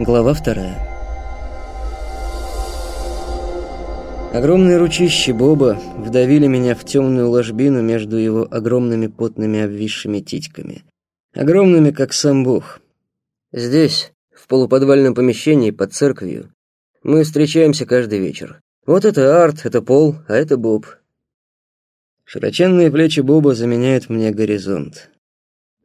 Глава вторая. Огромные ручищи Боба вдавили меня в темную ложбину между его огромными потными обвисшими титьками. Огромными, как сам Бог. Здесь, в полуподвальном помещении под церковью, мы встречаемся каждый вечер. Вот это Арт, это Пол, а это Боб. Широченные плечи Боба заменяют мне горизонт.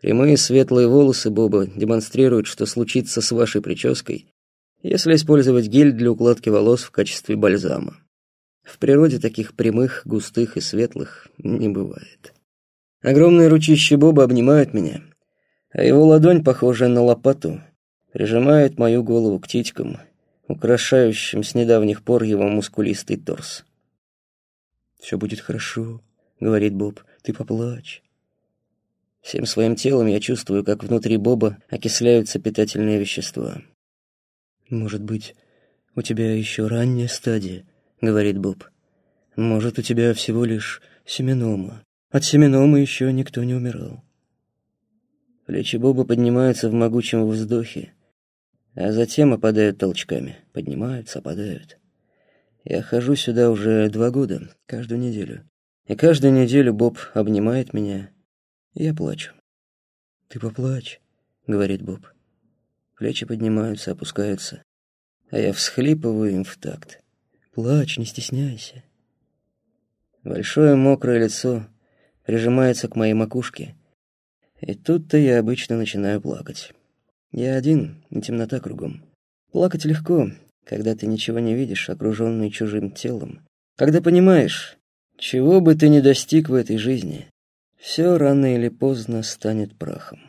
Прямые светлые волосы Боба демонстрируют, что случится с вашей прической, если использовать гель для укладки волос в качестве бальзама. В природе таких прямых, густых и светлых не бывает. Огромные ручища Боба обнимают меня, а его ладонь, похожая на лопату, прижимает мою голову к титькам, украшающим с недавних пор его мускулистый торс. «Все будет хорошо», — говорит Боб, — «ты поплачь». Всем своим телом я чувствую, как внутри Боба окисляются питательные вещества. «Может быть, у тебя еще ранняя стадия», — говорит Боб. «Может, у тебя всего лишь семенома. От семеномы еще никто не умирал». Плечи Боба поднимаются в могучем вздохе, а затем опадают толчками. Поднимаются, опадают. Я хожу сюда уже два года, каждую неделю. И каждую неделю Боб обнимает меня, я плачу. «Ты поплачь», — говорит Боб. Плечи поднимаются, опускаются, а я всхлипываю им в такт. «Плачь, не стесняйся». Большое мокрое лицо прижимается к моей макушке, и тут-то я обычно начинаю плакать. Я один, и темнота кругом. Плакать легко, когда ты ничего не видишь, окруженный чужим телом. Когда понимаешь, чего бы ты ни достиг в этой жизни, все рано или поздно станет прахом.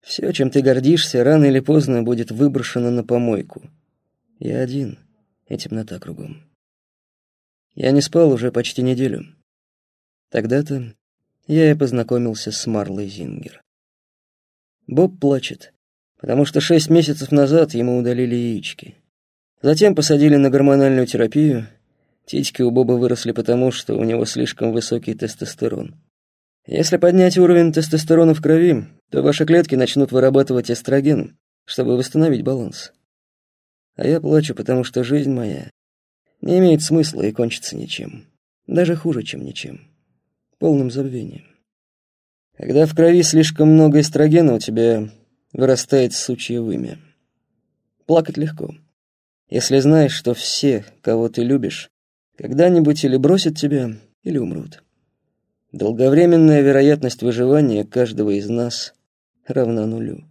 Все, чем ты гордишься, рано или поздно будет выброшено на помойку. Я один, и темнота кругом. Я не спал уже почти неделю. Тогда-то я и познакомился с Марлой Зингер. Боб плачет, потому что шесть месяцев назад ему удалили яички. Затем посадили на гормональную терапию. Титьки у Боба выросли потому, что у него слишком высокий тестостерон. Если поднять уровень тестостерона в крови, то ваши клетки начнут вырабатывать эстроген, чтобы восстановить баланс. А я плачу, потому что жизнь моя не имеет смысла и кончится ничем. Даже хуже, чем ничем. Полным забвением. Когда в крови слишком много эстрогена, у тебя вырастает сучье вымя. Плакать легко. Если знаешь, что все, кого ты любишь, когда-нибудь или бросят тебя, или умрут. Долговременная вероятность выживания каждого из нас равна нулю.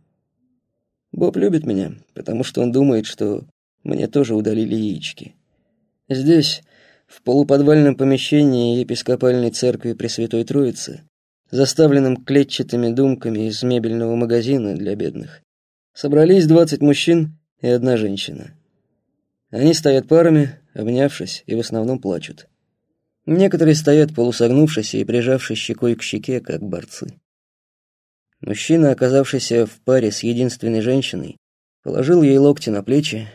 Боб любит меня, потому что он думает, что мне тоже удалили яички. Здесь, в полуподвальном помещении епископальной церкви Пресвятой Троицы, заставленном клетчатыми думками из мебельного магазина для бедных, собрались двадцать мужчин и одна женщина. Они стоят парами, обнявшись, и в основном плачут. Некоторые стоят полусогнувшись и прижавшись щекой к щеке, как борцы. Мужчина, оказавшийся в паре с единственной женщиной, положил ей локти на плечи,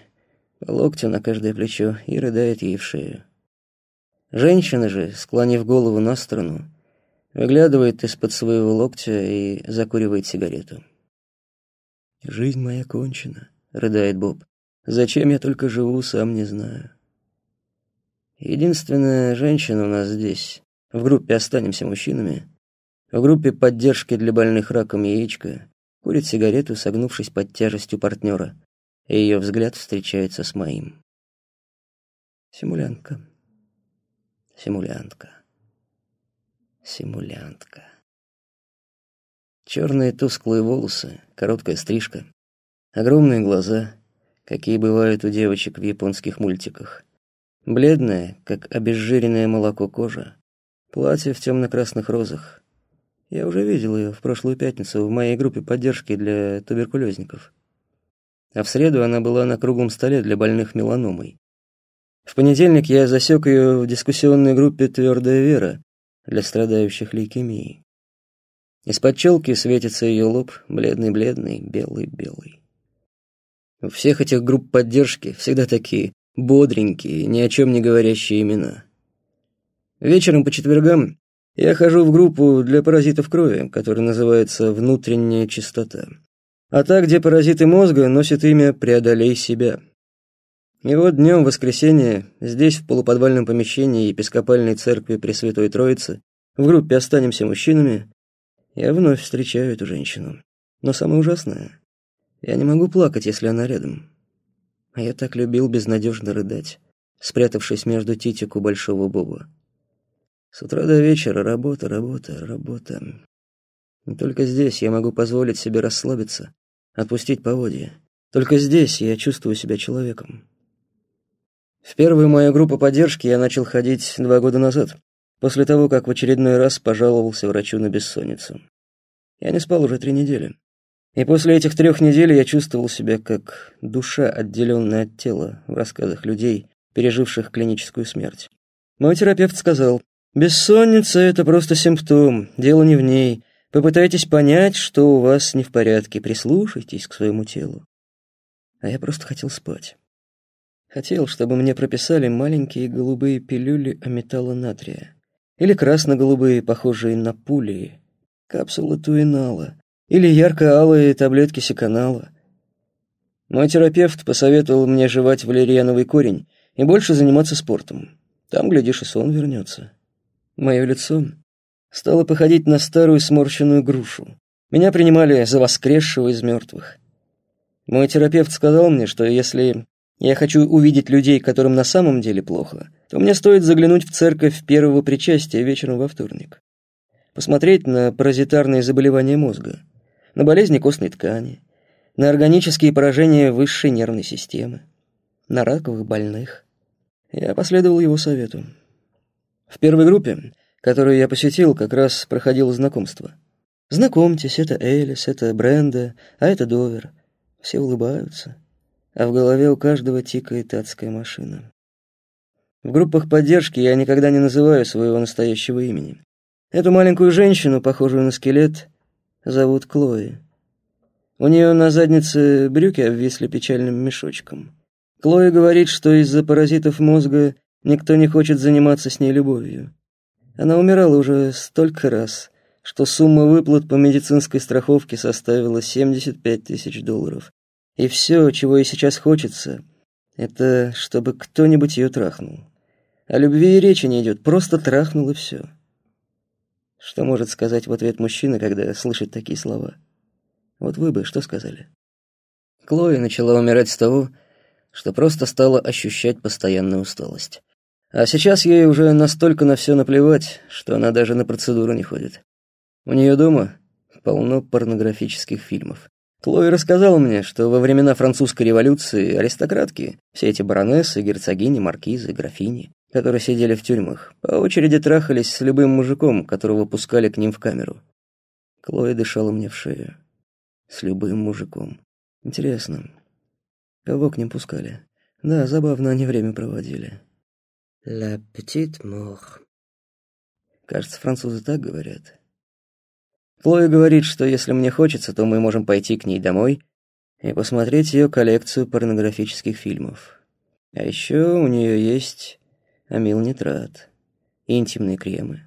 локтю на каждое плечо и рыдает ей в шею. Женщина же, склонив голову на сторону, выглядывает из-под своего локтя и закуривает сигарету. «Жизнь моя кончена», — рыдает Боб. «Зачем я только живу, сам не знаю». Единственная женщина у нас здесь. В группе «Останемся мужчинами». В группе поддержки для больных раком яичко курит сигарету, согнувшись под тяжестью партнера, и ее взгляд встречается с моим. Симулянтка. Симулянтка. Симулянтка. Черные тусклые волосы, короткая стрижка, огромные глаза, какие бывают у девочек в японских мультиках. Бледная, как обезжиренное молоко кожа. Платье в темно-красных розах. Я уже видел ее в прошлую пятницу в моей группе поддержки для туберкулезников. А в среду она была на круглом столе для больных меланомой. В понедельник я засек ее в дискуссионной группе «Твердая вера» для страдающих лейкемией. Из-под челки светится ее лоб, бледный-бледный, белый-белый. У всех этих групп поддержки всегда такие бодренькие, ни о чем не говорящие имена. Вечером по четвергам я хожу в группу для паразитов крови, которая называется «Внутренняя чистота». а та, где паразиты мозга, носит имя «Преодолей себя». И вот днем воскресенья здесь, в полуподвальном помещении епископальной церкви Пресвятой Троицы, в группе «Останемся мужчинами», я вновь встречаю эту женщину. Но самое ужасное, я не могу плакать, если она рядом. А я так любил безнадежно рыдать, спрятавшись между титик у большого боба. С утра до вечера работа, работа, работа. И только здесь я могу позволить себе расслабиться, отпустить поводья. Только здесь я чувствую себя человеком. В первую мою группу поддержки я начал ходить два года назад, после того, как в очередной раз пожаловался врачу на бессонницу. Я не спал уже три недели. И после этих трех недель я чувствовал себя как душа, отделенная от тела в рассказах людей, переживших клиническую смерть. Мой терапевт сказал, «Бессонница — это просто симптом, дело не в ней. Попытайтесь понять, что у вас не в порядке, прислушайтесь к своему телу». А я просто хотел спать. Хотел, чтобы мне прописали маленькие голубые пилюли о натрия. Или красно-голубые, похожие на пули, капсулы туинала. Или ярко-алые таблетки секанала. Мой терапевт посоветовал мне жевать валерьяновый корень и больше заниматься спортом. Там, глядишь, и сон вернется. Мое лицо стало походить на старую сморщенную грушу. Меня принимали за воскресшего из мертвых. Мой терапевт сказал мне, что если я хочу увидеть людей, которым на самом деле плохо, то мне стоит заглянуть в церковь первого причастия вечером во вторник. Посмотреть на паразитарные заболевания мозга, на болезни костной ткани, на органические поражения высшей нервной системы, на раковых больных. Я последовал его совету. В первой группе, которую я посетил, как раз проходило знакомство. Знакомьтесь, это Элис, это Бренда, а это Довер. Все улыбаются а в голове у каждого тикает адская машина. В группах поддержки я никогда не называю своего настоящего имени. Эту маленькую женщину, похожую на скелет, зовут Клои. У нее на заднице брюки обвисли печальным мешочком. Клои говорит, что из-за паразитов мозга никто не хочет заниматься с ней любовью. Она умирала уже столько раз, что сумма выплат по медицинской страховке составила 75 тысяч долларов. И все, чего ей сейчас хочется, это чтобы кто-нибудь ее трахнул. О любви и речи не идет, просто трахнул и все. Что может сказать в ответ мужчина, когда слышит такие слова? Вот вы бы что сказали? Клоя начала умирать с того, что просто стала ощущать постоянную усталость. А сейчас ей уже настолько на все наплевать, что она даже на процедуру не ходит. У нее дома полно порнографических фильмов. Хлоя рассказала мне, что во времена французской революции аристократки, все эти баронессы, герцогини, маркизы, графини, которые сидели в тюрьмах, по очереди трахались с любым мужиком, которого пускали к ним в камеру. Хлоя дышала мне в шею. С любым мужиком. Интересно, кого к ним пускали? Да, забавно они время проводили. «La petite mort». Кажется, французы так говорят. Хлоя говорит, что если мне хочется, то мы можем пойти к ней домой и посмотреть ее коллекцию порнографических фильмов. А еще у нее есть амилнитрат интимные кремы.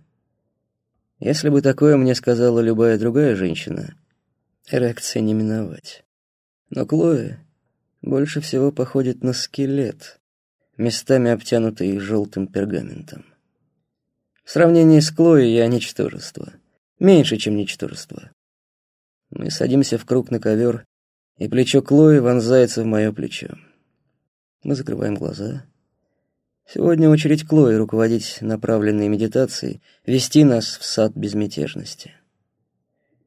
Если бы такое мне сказала любая другая женщина, эрекции не миновать. Но Клоя больше всего походит на скелет, местами обтянутый желтым пергаментом. В сравнении с Клоей я ничтожество — Меньше, чем ничтожество. Мы садимся в круг на ковер, и плечо Клои вонзается в мое плечо. Мы закрываем глаза. Сегодня очередь Клои руководить направленной медитацией, вести нас в сад безмятежности.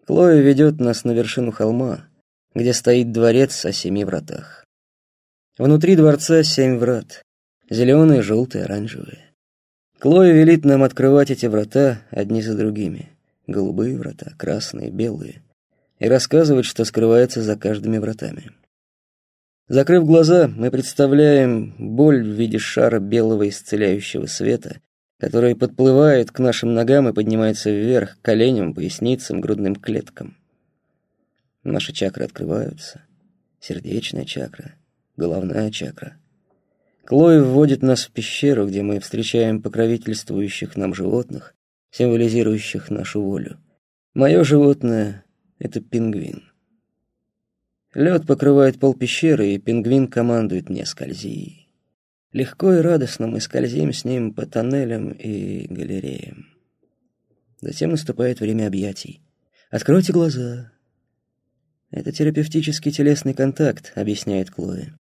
Клоя ведет нас на вершину холма, где стоит дворец о семи вратах. Внутри дворца семь врат, зеленые, желтые, оранжевые. Клоя велит нам открывать эти врата одни за другими голубые врата, красные, белые, и рассказывать, что скрывается за каждыми вратами. Закрыв глаза, мы представляем боль в виде шара белого исцеляющего света, который подплывает к нашим ногам и поднимается вверх, к коленям, поясницам, грудным клеткам. Наши чакры открываются. Сердечная чакра, головная чакра. Клой вводит нас в пещеру, где мы встречаем покровительствующих нам животных, символизирующих нашу волю. Мое животное — это пингвин. Лед покрывает пол пещеры, и пингвин командует мне «скользи». Легко и радостно мы скользим с ним по тоннелям и галереям. Затем наступает время объятий. «Откройте глаза». «Это терапевтический телесный контакт», — объясняет Клоя.